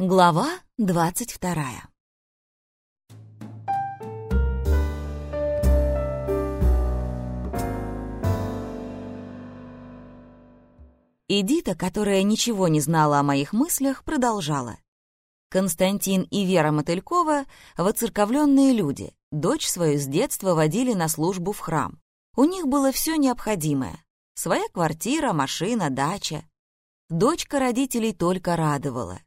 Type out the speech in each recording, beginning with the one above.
Глава двадцать вторая. Эдита, которая ничего не знала о моих мыслях, продолжала. Константин и Вера Мотылькова — воцерковленные люди. Дочь свою с детства водили на службу в храм. У них было все необходимое. Своя квартира, машина, дача. Дочка родителей только радовала.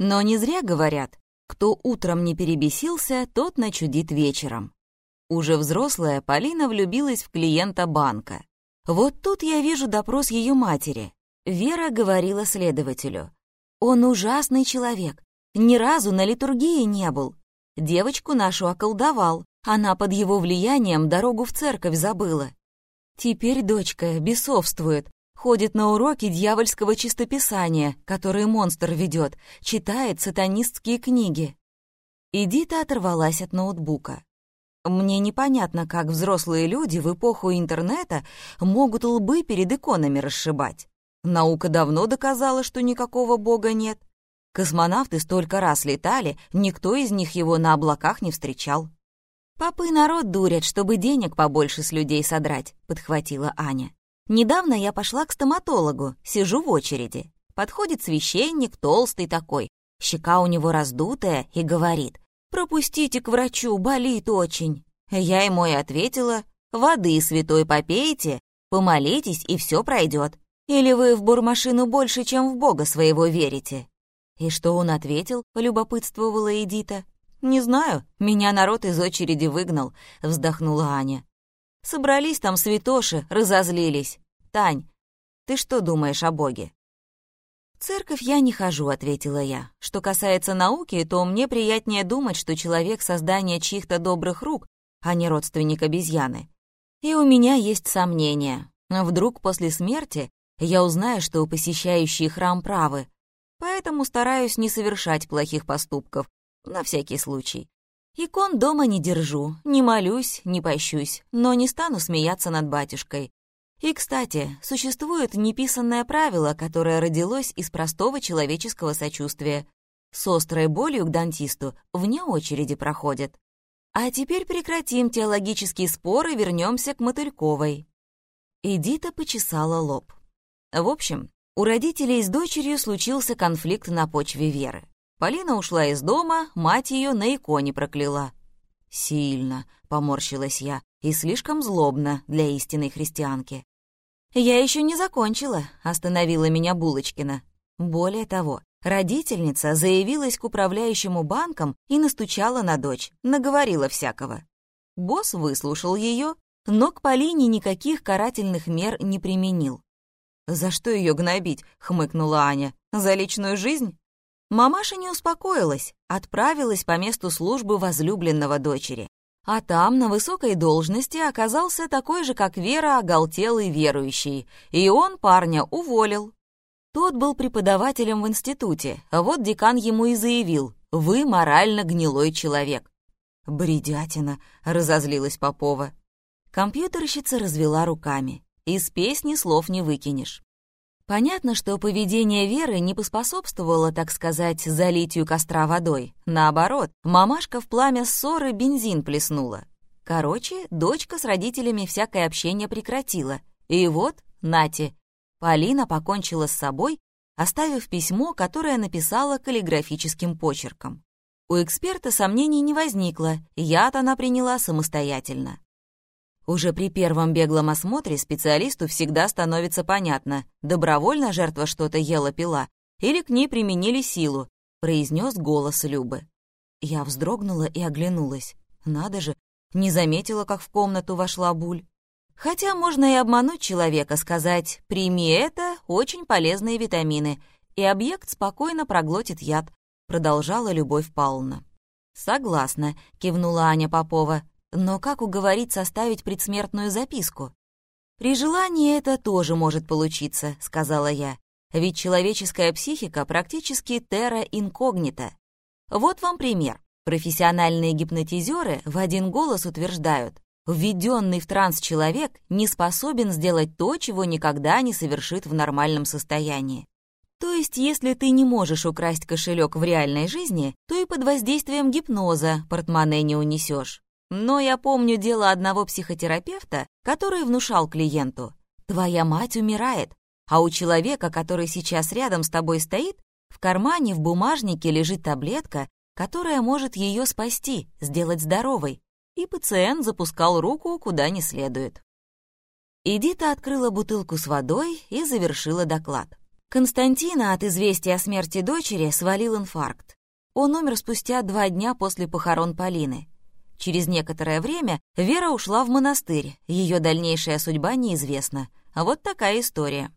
Но не зря говорят, кто утром не перебесился, тот начудит вечером. Уже взрослая Полина влюбилась в клиента банка. Вот тут я вижу допрос ее матери. Вера говорила следователю. «Он ужасный человек, ни разу на литургии не был. Девочку нашу околдовал, она под его влиянием дорогу в церковь забыла. Теперь дочка бесовствует, ходит на уроки дьявольского чистописания, которые монстр ведет, читает сатанистские книги. Эдита оторвалась от ноутбука. Мне непонятно, как взрослые люди в эпоху интернета могут лбы перед иконами расшибать. Наука давно доказала, что никакого бога нет. Космонавты столько раз летали, никто из них его на облаках не встречал. «Попы народ дурят, чтобы денег побольше с людей содрать», — подхватила Аня. «Недавно я пошла к стоматологу, сижу в очереди. Подходит священник, толстый такой, щека у него раздутая, и говорит, «Пропустите к врачу, болит очень». Я ему и ответила, «Воды святой попейте, помолитесь, и все пройдет. Или вы в бурмашину больше, чем в Бога своего верите?» «И что он ответил?» — полюбопытствовала Эдита. «Не знаю, меня народ из очереди выгнал», — вздохнула Аня. «Собрались там святоши, разозлились. Тань, ты что думаешь о Боге?» «В церковь я не хожу», — ответила я. «Что касается науки, то мне приятнее думать, что человек — создание чьих-то добрых рук, а не родственник обезьяны. И у меня есть сомнения. Вдруг после смерти я узнаю, что посещающие храм правы, поэтому стараюсь не совершать плохих поступков, на всякий случай. Икон дома не держу, не молюсь, не пощусь, но не стану смеяться над батюшкой. И, кстати, существует неписанное правило, которое родилось из простого человеческого сочувствия. С острой болью к дантисту вне очереди проходит. А теперь прекратим теологические споры, вернемся к Мотыльковой. Эдита почесала лоб. В общем, у родителей с дочерью случился конфликт на почве веры. Полина ушла из дома, мать ее на иконе прокляла. «Сильно», — поморщилась я, — «и слишком злобно для истинной христианки». «Я еще не закончила», — остановила меня Булочкина. Более того, родительница заявилась к управляющему банком и настучала на дочь, наговорила всякого. Босс выслушал ее, но к Полине никаких карательных мер не применил. «За что ее гнобить?» — хмыкнула Аня. «За личную жизнь?» Мамаша не успокоилась, отправилась по месту службы возлюбленного дочери. А там, на высокой должности, оказался такой же, как Вера, оголтелый верующий, и он парня уволил. Тот был преподавателем в институте, а вот декан ему и заявил «Вы морально гнилой человек». «Бредятина», — разозлилась Попова. Компьютерщица развела руками. Из песни слов не выкинешь. Понятно, что поведение Веры не поспособствовало, так сказать, залитию костра водой. Наоборот, мамашка в пламя ссоры бензин плеснула. Короче, дочка с родителями всякое общение прекратила. И вот, нате, Полина покончила с собой, оставив письмо, которое написала каллиграфическим почерком. У эксперта сомнений не возникло, яд она приняла самостоятельно. Уже при первом беглом осмотре специалисту всегда становится понятно, добровольно жертва что-то ела-пила или к ней применили силу, произнес голос Любы. Я вздрогнула и оглянулась. Надо же, не заметила, как в комнату вошла Буль. Хотя можно и обмануть человека, сказать «прими это, очень полезные витамины», и объект спокойно проглотит яд, продолжала Любовь Павловна. «Согласна», — кивнула Аня Попова. Но как уговорить составить предсмертную записку? «При желании это тоже может получиться», — сказала я. «Ведь человеческая психика практически терра инкогнита. Вот вам пример. Профессиональные гипнотизеры в один голос утверждают, введенный в транс человек не способен сделать то, чего никогда не совершит в нормальном состоянии. То есть, если ты не можешь украсть кошелек в реальной жизни, то и под воздействием гипноза портмоне не унесешь. Но я помню дело одного психотерапевта, который внушал клиенту, «Твоя мать умирает, а у человека, который сейчас рядом с тобой стоит, в кармане в бумажнике лежит таблетка, которая может ее спасти, сделать здоровой». И пациент запускал руку куда не следует. Эдита открыла бутылку с водой и завершила доклад. Константина от известия о смерти дочери свалил инфаркт. Он умер спустя два дня после похорон Полины. Через некоторое время Вера ушла в монастырь, ее дальнейшая судьба неизвестна. А вот такая история.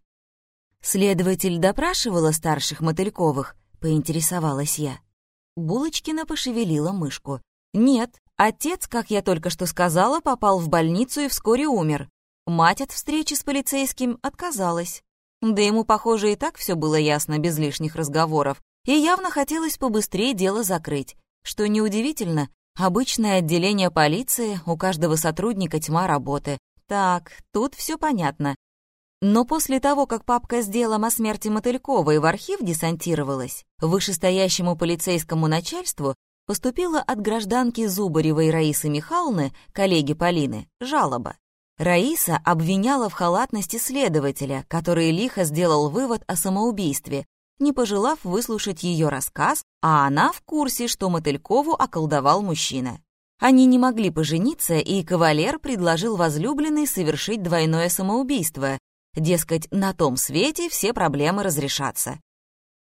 Следователь допрашивала старших Мотыльковых, поинтересовалась я. Булочкина пошевелила мышку. Нет, отец, как я только что сказала, попал в больницу и вскоре умер. Мать от встречи с полицейским отказалась. Да ему, похоже, и так все было ясно, без лишних разговоров, и явно хотелось побыстрее дело закрыть. Что неудивительно, обычное отделение полиции, у каждого сотрудника тьма работы. Так, тут все понятно. Но после того, как папка с делом о смерти Мотыльковой в архив десантировалась, вышестоящему полицейскому начальству поступила от гражданки Зубаревой Раисы Михайловны, коллеги Полины, жалоба. Раиса обвиняла в халатности следователя, который лихо сделал вывод о самоубийстве, не пожелав выслушать ее рассказ, а она в курсе, что Мотылькову околдовал мужчина. Они не могли пожениться, и кавалер предложил возлюбленной совершить двойное самоубийство. Дескать, на том свете все проблемы разрешатся.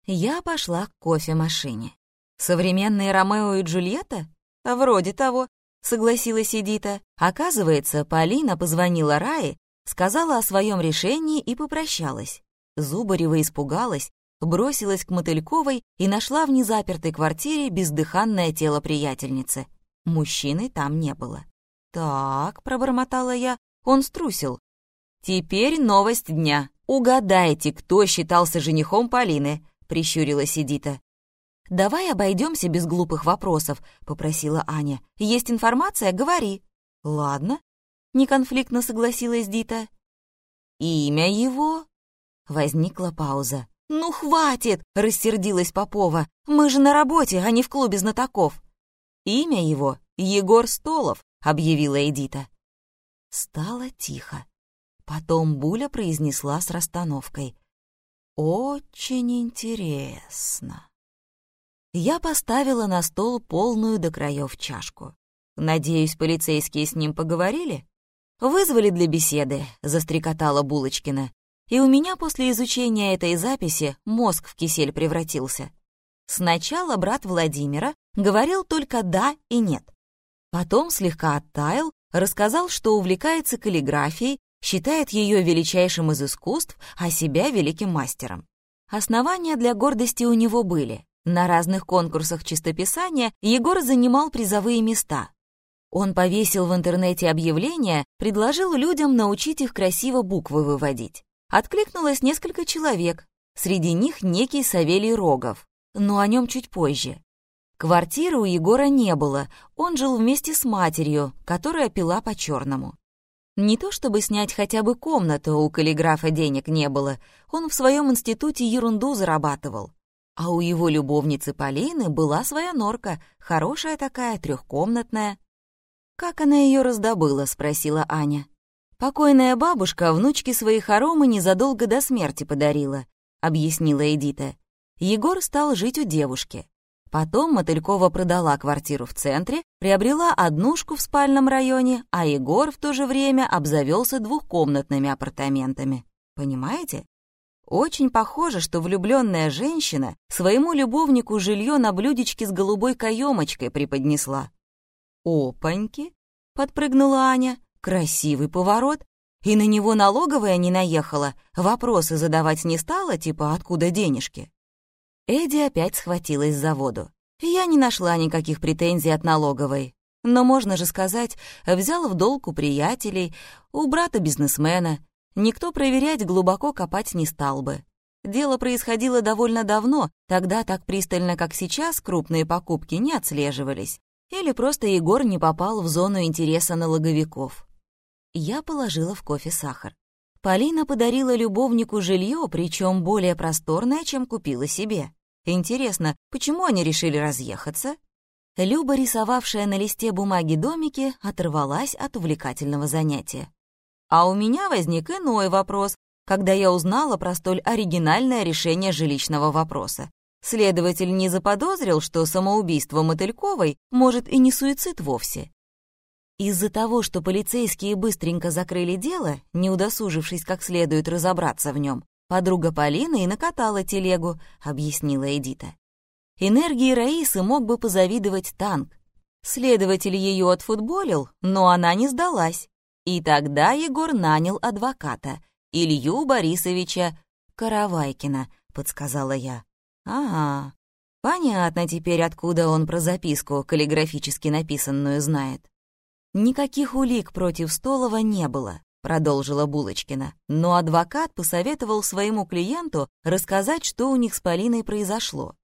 Я пошла к кофемашине. Современные Ромео и Джульетта? Вроде того согласилась Эдита. Оказывается, Полина позвонила Рае, сказала о своем решении и попрощалась. Зубарева испугалась, бросилась к Мотыльковой и нашла в незапертой квартире бездыханное тело приятельницы. Мужчины там не было. «Так», — пробормотала я, — он струсил. «Теперь новость дня. Угадайте, кто считался женихом Полины», — прищурилась Эдита. «Давай обойдемся без глупых вопросов», — попросила Аня. «Есть информация? Говори». «Ладно», — неконфликтно согласилась Дита. «Имя его?» Возникла пауза. «Ну, хватит!» — рассердилась Попова. «Мы же на работе, а не в клубе знатоков». «Имя его — Егор Столов», — объявила Эдита. Стало тихо. Потом Буля произнесла с расстановкой. «Очень интересно». Я поставила на стол полную до краев чашку. Надеюсь, полицейские с ним поговорили? «Вызвали для беседы», — застрекотала Булочкина. И у меня после изучения этой записи мозг в кисель превратился. Сначала брат Владимира говорил только «да» и «нет». Потом слегка оттаял, рассказал, что увлекается каллиграфией, считает ее величайшим из искусств, а себя великим мастером. Основания для гордости у него были. На разных конкурсах чистописания Егор занимал призовые места. Он повесил в интернете объявление, предложил людям научить их красиво буквы выводить. Откликнулось несколько человек, среди них некий Савелий Рогов, но о нем чуть позже. Квартиры у Егора не было, он жил вместе с матерью, которая пила по-черному. Не то чтобы снять хотя бы комнату, у каллиграфа денег не было, он в своем институте ерунду зарабатывал. А у его любовницы Полины была своя норка, хорошая такая, трехкомнатная. «Как она ее раздобыла?» — спросила Аня. «Покойная бабушка внучке своей хоромы незадолго до смерти подарила», — объяснила Эдита. Егор стал жить у девушки. Потом Мотылькова продала квартиру в центре, приобрела однушку в спальном районе, а Егор в то же время обзавелся двухкомнатными апартаментами. Понимаете? Очень похоже, что влюбленная женщина своему любовнику жилье на блюдечке с голубой каемочкой преподнесла. «Опаньки!» — подпрыгнула Аня. «Красивый поворот. И на него налоговая не наехала, вопросы задавать не стала, типа «откуда денежки?». Эдди опять схватилась за воду. Я не нашла никаких претензий от налоговой. Но можно же сказать, взял в долг у приятелей, у брата-бизнесмена, никто проверять глубоко копать не стал бы. Дело происходило довольно давно, тогда так пристально, как сейчас, крупные покупки не отслеживались. Или просто Егор не попал в зону интереса налоговиков. Я положила в кофе сахар. Полина подарила любовнику жилье, причем более просторное, чем купила себе. Интересно, почему они решили разъехаться? Люба, рисовавшая на листе бумаги домики, оторвалась от увлекательного занятия. А у меня возник иной вопрос, когда я узнала про столь оригинальное решение жилищного вопроса. Следователь не заподозрил, что самоубийство Мотыльковой может и не суицид вовсе. Из-за того, что полицейские быстренько закрыли дело, не удосужившись как следует разобраться в нем, подруга Полины и накатала телегу, объяснила Эдита. Энергии Раисы мог бы позавидовать танк. Следователь ее отфутболил, но она не сдалась. И тогда Егор нанял адвоката, Илью Борисовича Каравайкина, подсказала я. Ага, понятно теперь, откуда он про записку, каллиграфически написанную, знает. Никаких улик против Столова не было, продолжила Булочкина, но адвокат посоветовал своему клиенту рассказать, что у них с Полиной произошло.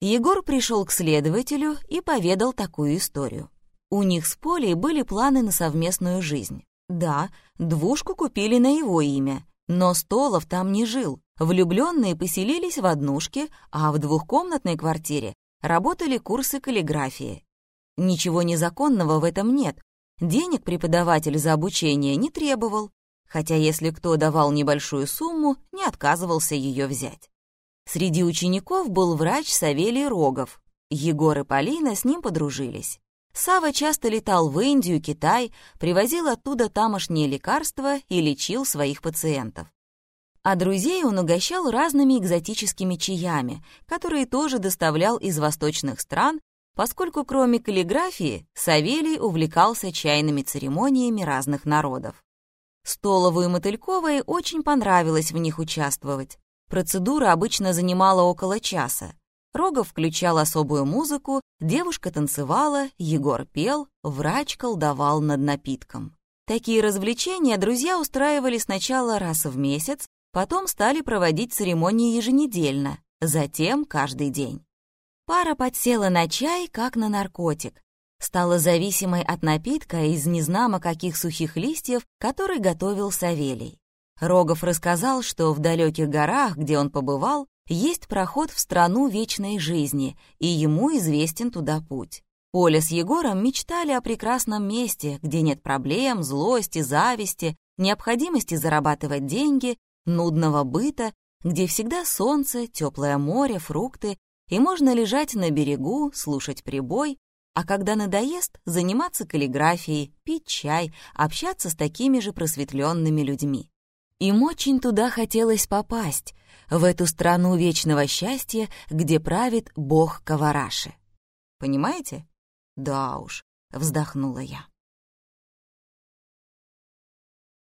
Егор пришел к следователю и поведал такую историю. У них с Полей были планы на совместную жизнь. Да, двушку купили на его имя, но Столов там не жил. Влюбленные поселились в однушке, а в двухкомнатной квартире работали курсы каллиграфии. Ничего незаконного в этом нет. Денег преподаватель за обучение не требовал, хотя если кто давал небольшую сумму, не отказывался ее взять. Среди учеников был врач Савелий Рогов. Егор и Полина с ним подружились. Сава часто летал в Индию, Китай, привозил оттуда тамошние лекарства и лечил своих пациентов. А друзей он угощал разными экзотическими чаями, которые тоже доставлял из восточных стран, поскольку кроме каллиграфии Савелий увлекался чайными церемониями разных народов. Столову и Мотыльковой очень понравилось в них участвовать. Процедура обычно занимала около часа. Рогов включал особую музыку, девушка танцевала, Егор пел, врач колдовал над напитком. Такие развлечения друзья устраивали сначала раз в месяц, потом стали проводить церемонии еженедельно, затем каждый день. Пара подсела на чай, как на наркотик. Стала зависимой от напитка из незнамо каких сухих листьев, который готовил Савелий. Рогов рассказал, что в далеких горах, где он побывал, есть проход в страну вечной жизни, и ему известен туда путь. Поля с Егором мечтали о прекрасном месте, где нет проблем, злости, зависти, необходимости зарабатывать деньги, нудного быта, где всегда солнце, теплое море, фрукты, и можно лежать на берегу, слушать прибой, а когда надоест, заниматься каллиграфией, пить чай, общаться с такими же просветленными людьми. Им очень туда хотелось попасть, в эту страну вечного счастья, где правит бог Кавараши. Понимаете? Да уж, вздохнула я.